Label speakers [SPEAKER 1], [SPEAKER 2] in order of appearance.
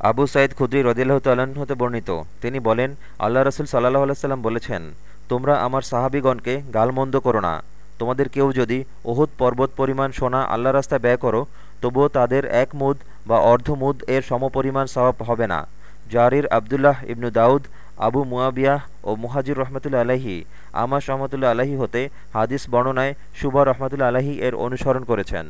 [SPEAKER 1] আবু সাইদ খুদ্রি রদিল্লাহ তাল্লাহ্ন হতে বর্ণিত। তিনি বলেন, আল্লাহ রসুল সাল্লাহ আলাইসাল্লাম বলেছেন, তোমরা আমার সাহাবিগণকে গালমন্দ করো না। তোমাদের কেউ যদি ওহুদ পর্বত পরিমাণ সোনা আল্লাহ রাস্তায় ব্যয় করো, তবুও তাদের এক মুদ বা অর্ধ মুদ এর সমপরিমাণ সওয়াব হবে না। জারির আবদুল্লাহ ইবনু দাউদ, আবু মুয়াবিয়াহ ও মুহাজির রহমতুল্লা আলাহি আমাস রহমতুল্লা আলাহি হতে হাদিস বর্ণনায় সুবা রহমতুল্লা আলাহি এর অনুসরণ করেছেন।